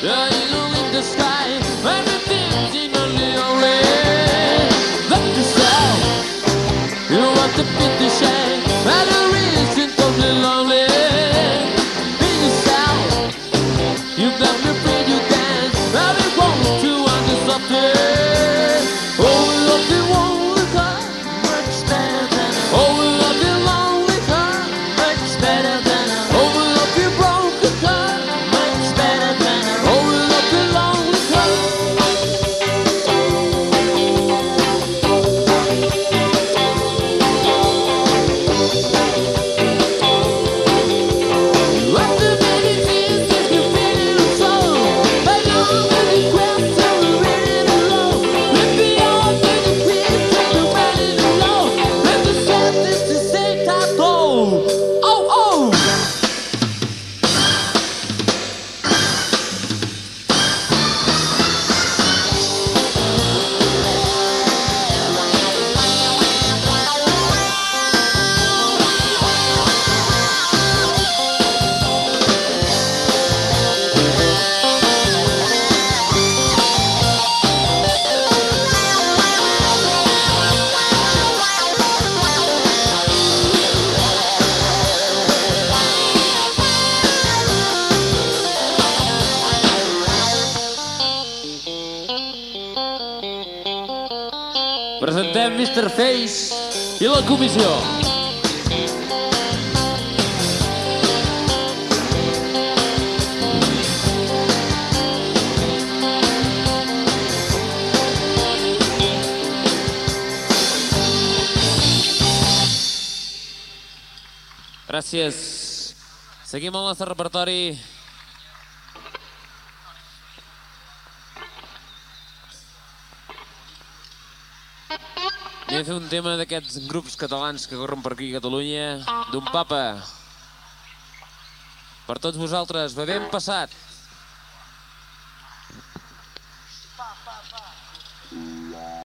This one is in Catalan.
Yeah. Presentem Mr. Face i la comissió. Gràcies. Seguim el nostre repertori Volia fer un tema d'aquests grups catalans que corren per aquí a Catalunya, d'un papa. Per tots vosaltres, bevent passat.